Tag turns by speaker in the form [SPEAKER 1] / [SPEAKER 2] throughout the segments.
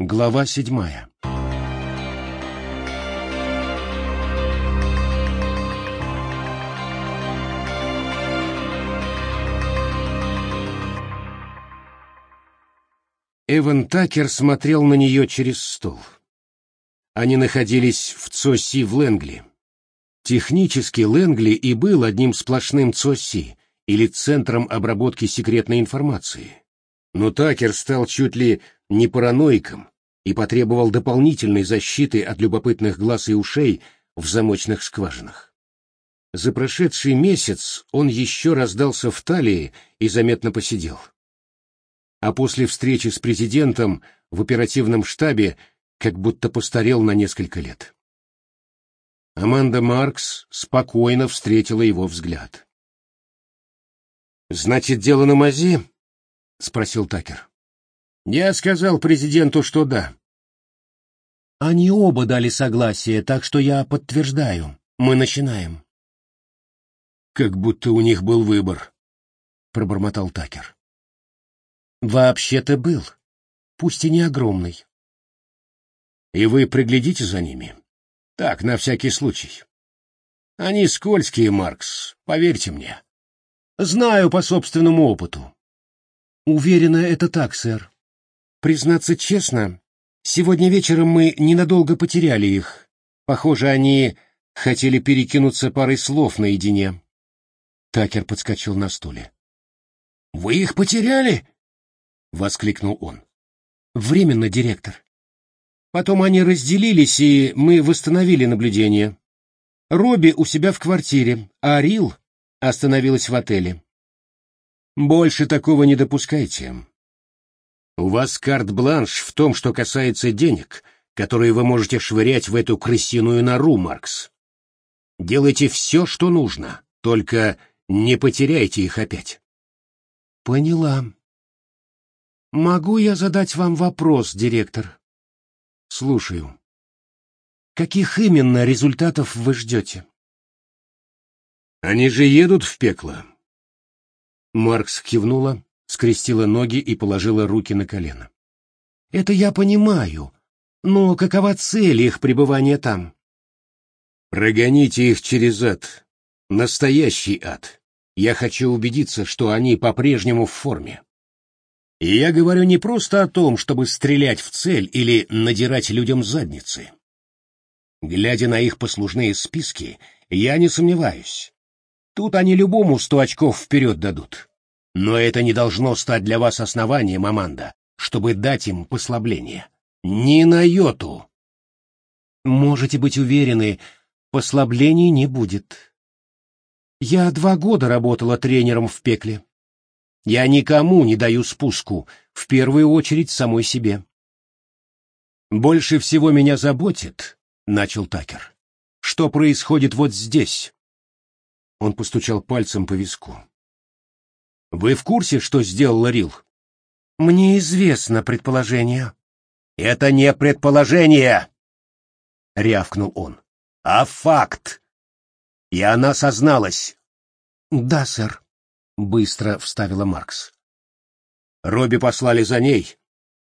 [SPEAKER 1] Глава седьмая. Эван Такер смотрел на нее через стол. Они находились в ЦОСИ в Лэнгли. Технически Лэнгли и был одним сплошным ЦОСИ, или Центром обработки секретной информации. Но Такер стал чуть ли не параноиком и потребовал дополнительной защиты от любопытных глаз и ушей в замочных скважинах. За прошедший месяц он еще раздался в талии и заметно посидел. А после встречи с президентом в оперативном штабе как будто постарел на несколько лет. Аманда Маркс спокойно встретила его взгляд. «Значит, дело на мази?» — спросил Такер. «Я сказал президенту, что да». «Они оба дали согласие, так что я подтверждаю. Мы начинаем». «Как будто у них был выбор», — пробормотал Такер. «Вообще-то был, пусть и не огромный». «И вы приглядите за ними? Так, на всякий случай. Они скользкие, Маркс, поверьте мне». «Знаю по собственному опыту. Уверена, это так, сэр. Признаться честно, сегодня вечером мы ненадолго потеряли их. Похоже, они хотели перекинуться парой слов наедине. Такер подскочил на стуле. «Вы их потеряли?» — воскликнул он. «Временно, директор. Потом они разделились, и мы восстановили наблюдение. Робби у себя в квартире, а Рил остановилась в отеле. Больше такого не допускайте. У вас карт-бланш в том, что касается денег, которые вы можете швырять в эту крысиную нору, Маркс. Делайте все, что нужно, только не потеряйте их опять. Поняла. Могу я задать вам вопрос, директор? Слушаю. Каких именно результатов вы ждете? Они же едут в пекло. Маркс кивнула, скрестила ноги и положила руки на колено. «Это я понимаю, но какова цель их пребывания там?» «Прогоните их через ад. Настоящий ад. Я хочу убедиться, что они по-прежнему в форме. И я говорю не просто о том, чтобы стрелять в цель или надирать людям задницы. Глядя на их послужные списки, я не сомневаюсь. Тут они любому сто очков вперед дадут. Но это не должно стать для вас основанием, Аманда, чтобы дать им послабление. Ни на йоту. Можете быть уверены, послаблений не будет. Я два года работала тренером в пекле. Я никому не даю спуску, в первую очередь самой себе. Больше всего меня заботит, — начал Такер, — что происходит вот здесь, он постучал пальцем по виску. «Вы в курсе, что сделал Рил?» «Мне известно предположение». «Это не предположение!» — рявкнул он. «А факт!» И она созналась. «Да, сэр», — быстро вставила Маркс. Робби послали за ней,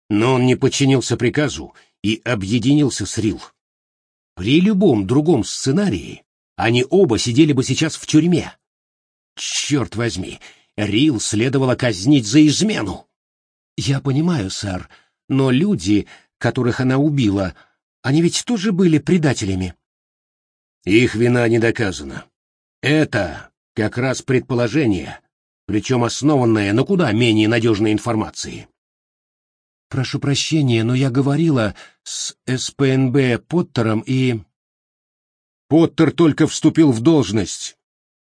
[SPEAKER 1] но он не подчинился приказу и объединился с Рил. При любом другом сценарии они оба сидели бы сейчас в тюрьме. Черт возьми, Рил следовало казнить за измену. Я понимаю, сэр, но люди, которых она убила, они ведь тоже были предателями. Их вина не доказана. Это как раз предположение, причем основанное на куда менее надежной информации. Прошу прощения, но я говорила с СПНБ Поттером и... Поттер только вступил в должность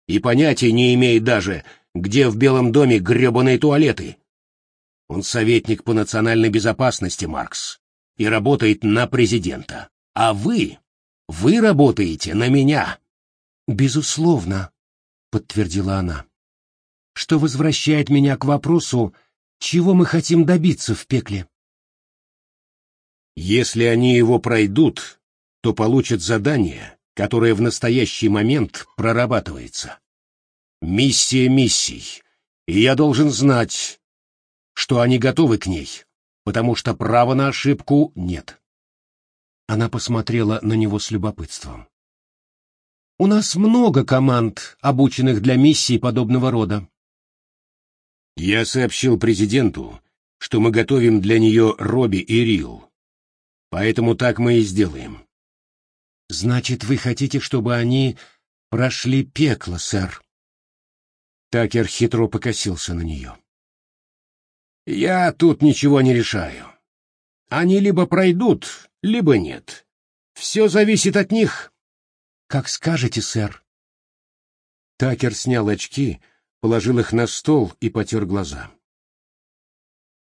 [SPEAKER 1] и понятия не имеет даже, где в Белом доме гребаные туалеты. Он советник по национальной безопасности, Маркс, и работает на президента. А вы, вы работаете на меня. Безусловно, подтвердила она. Что возвращает меня к вопросу, чего мы хотим добиться в пекле. Если они его пройдут, то получат задание, которая в настоящий момент прорабатывается. Миссия миссий, и я должен знать, что они готовы к ней, потому что права на ошибку нет. Она посмотрела на него с любопытством. У нас много команд, обученных для миссий подобного рода.
[SPEAKER 2] Я сообщил президенту, что мы готовим для нее Робби и Рил. Поэтому так мы и сделаем.
[SPEAKER 1] Значит, вы хотите, чтобы они прошли пекло, сэр? Такер хитро покосился на нее.
[SPEAKER 2] Я тут ничего не решаю. Они либо пройдут, либо нет. Все зависит от них.
[SPEAKER 1] Как скажете, сэр.
[SPEAKER 2] Такер снял очки, положил их на стол и потер глаза.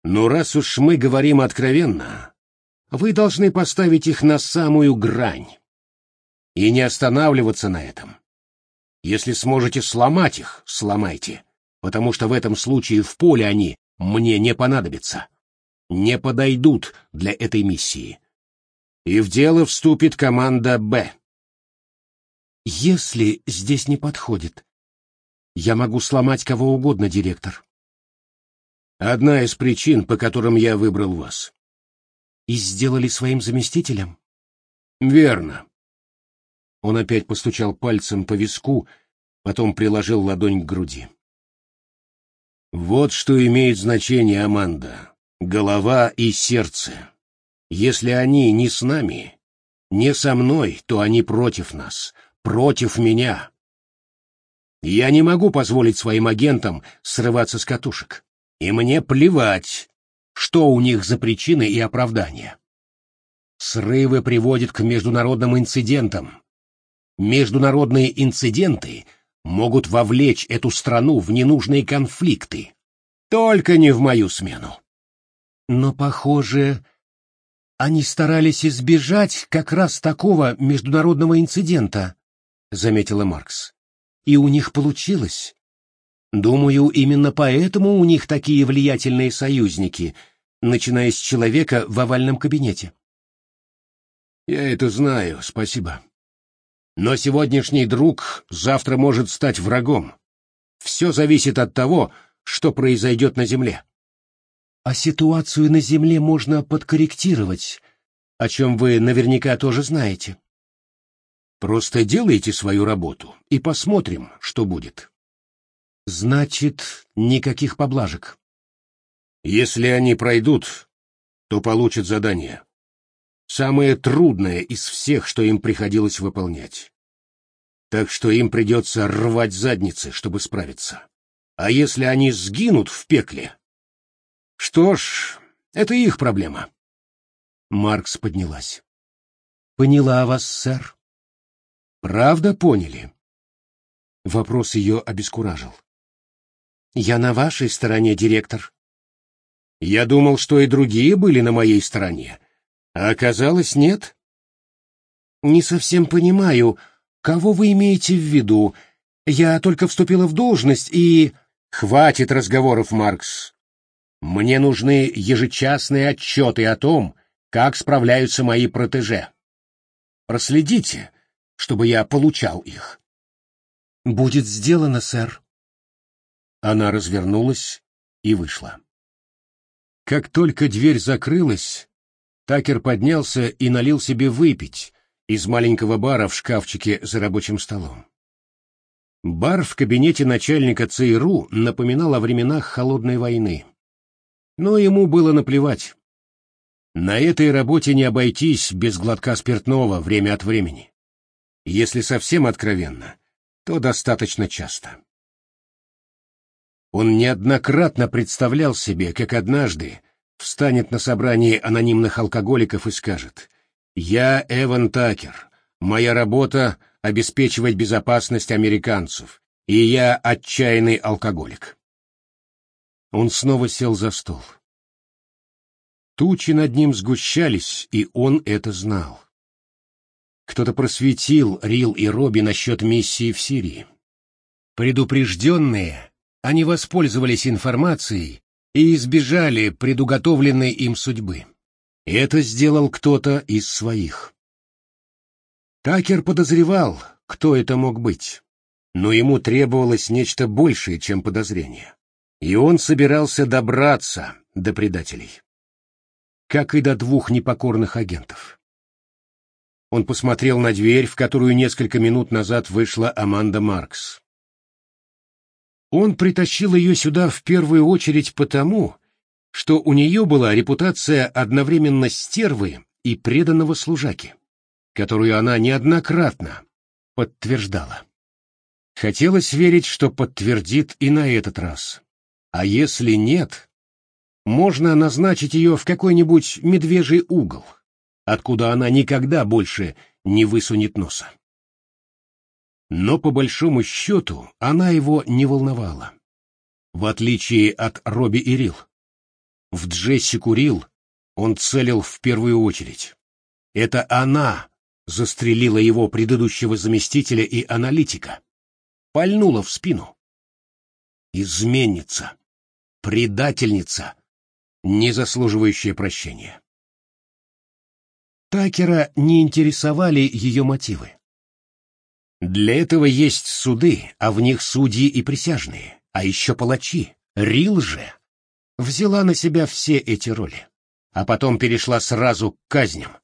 [SPEAKER 2] «Ну, раз уж мы говорим откровенно, вы должны поставить их на самую грань и не останавливаться на этом. Если сможете сломать их, сломайте, потому что в этом случае в поле они мне не понадобятся, не подойдут для этой миссии. И в дело вступит команда «Б».
[SPEAKER 1] Если здесь не подходит, я могу сломать кого угодно, директор.
[SPEAKER 2] Одна из причин, по которым я выбрал вас.
[SPEAKER 1] И сделали своим заместителем?
[SPEAKER 2] Верно. Он опять постучал пальцем по виску, потом приложил ладонь к груди. Вот что имеет значение, Аманда. Голова и сердце. Если они не с нами, не со мной, то они против нас, против меня. Я не могу позволить своим агентам срываться с катушек. И мне плевать, что у них за причины и оправдания. Срывы приводят к международным инцидентам. Международные инциденты могут вовлечь эту страну в ненужные конфликты. Только не в мою смену.
[SPEAKER 1] Но, похоже, они старались избежать как раз такого международного инцидента, заметила Маркс и у них получилось. Думаю, именно поэтому у них такие влиятельные союзники, начиная с человека в овальном кабинете.
[SPEAKER 2] Я это знаю, спасибо. Но сегодняшний друг завтра может стать врагом. Все зависит от того, что произойдет на Земле.
[SPEAKER 1] А ситуацию на Земле можно подкорректировать, о чем вы наверняка тоже знаете.
[SPEAKER 2] Просто делайте свою работу и посмотрим, что будет.
[SPEAKER 1] Значит, никаких поблажек.
[SPEAKER 2] Если они пройдут, то получат задание. Самое трудное из всех, что им приходилось выполнять. Так что им придется рвать задницы, чтобы справиться. А если они сгинут в пекле? Что ж, это их проблема.
[SPEAKER 1] Маркс поднялась. Поняла вас, сэр.
[SPEAKER 2] Правда поняли?
[SPEAKER 1] Вопрос ее обескуражил. Я на вашей стороне, директор.
[SPEAKER 2] Я думал, что и другие были на моей стороне, а оказалось нет.
[SPEAKER 1] Не совсем понимаю, кого вы имеете в виду. Я только вступила в должность и...
[SPEAKER 2] Хватит разговоров, Маркс. Мне нужны ежечасные отчеты о том, как справляются мои протеже. Проследите, чтобы я получал их.
[SPEAKER 1] Будет сделано, сэр.
[SPEAKER 2] Она развернулась и вышла. Как только дверь закрылась, Такер поднялся и налил себе выпить из маленького бара в шкафчике за рабочим столом. Бар в кабинете начальника ЦРУ напоминал о временах холодной войны. Но ему было наплевать. На этой работе не обойтись без глотка спиртного время от времени. Если совсем откровенно, то достаточно часто. Он неоднократно представлял себе, как однажды встанет на собрании анонимных алкоголиков и скажет «Я Эван Такер, моя работа — обеспечивать безопасность американцев, и я отчаянный алкоголик». Он снова сел за стол. Тучи над ним сгущались, и он это знал. Кто-то просветил Рил и Робби насчет миссии в Сирии. Предупрежденные, они воспользовались информацией и избежали предуготовленной им судьбы. Это сделал кто-то из своих. Такер подозревал, кто это мог быть, но ему требовалось нечто большее, чем подозрение. И он собирался добраться до предателей.
[SPEAKER 1] как и до двух непокорных агентов. Он посмотрел на дверь, в которую несколько минут назад вышла Аманда Маркс. Он притащил ее сюда в первую очередь потому, что у нее была репутация одновременно стервы и преданного служаки, которую она неоднократно подтверждала. Хотелось верить, что подтвердит и на этот раз. А если нет, можно назначить ее в какой-нибудь медвежий угол, откуда она никогда больше не высунет носа. Но по большому счету она его не волновала. В отличие от Робби и Рил. В Джесси Курил он целил в первую очередь. Это она застрелила его предыдущего заместителя и аналитика. Пальнула в спину. Изменница. Предательница. Не заслуживающая прощения. Такера не интересовали ее мотивы. Для этого есть суды, а в них судьи и присяжные, а еще палачи. Рил же взяла на себя все эти роли, а потом перешла сразу к казням,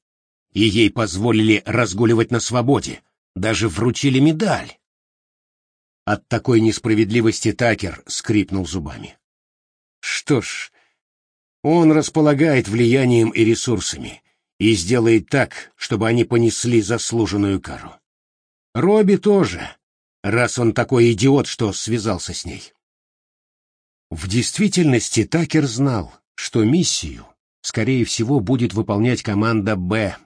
[SPEAKER 1] и ей позволили разгуливать на свободе, даже вручили медаль. От такой несправедливости Такер скрипнул зубами. Что ж, он располагает влиянием и ресурсами и сделает так, чтобы они понесли заслуженную кару. Робби тоже, раз он такой идиот, что связался с ней. В действительности Такер знал, что миссию, скорее всего, будет выполнять команда «Б».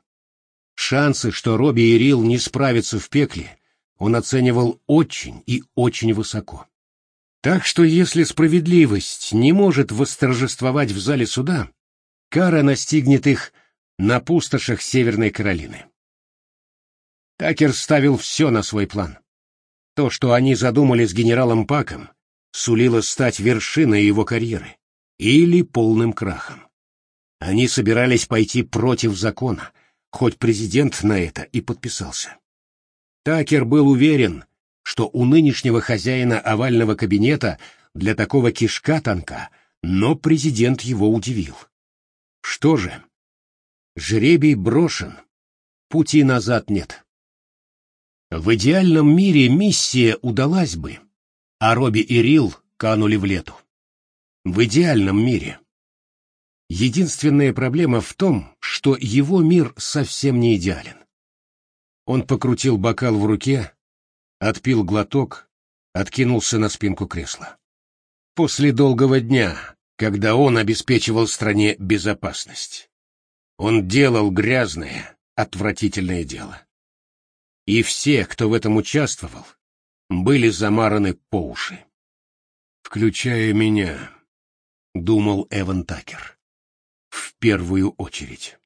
[SPEAKER 1] Шансы, что Робби и Рил не справятся в пекле, он оценивал очень и очень высоко. Так что если справедливость не может восторжествовать в зале суда, кара настигнет их на пустошах Северной Каролины. Такер ставил все на свой план. То, что они задумали с генералом Паком, сулило стать вершиной его карьеры или полным крахом. Они собирались пойти против закона, хоть президент на это и подписался. Такер был уверен, что у нынешнего хозяина овального кабинета для такого кишка тонка, но президент его удивил. Что же? Жребий брошен, пути назад нет. В идеальном мире миссия удалась бы, а Робби и Рил канули в лету. В идеальном мире. Единственная проблема в том, что его мир совсем не идеален. Он покрутил бокал в руке, отпил глоток, откинулся на спинку кресла. После долгого дня, когда он обеспечивал стране безопасность, он делал грязное, отвратительное дело. И все, кто в этом участвовал, были замараны по уши. «Включая меня», — думал Эван Такер, — «в первую очередь».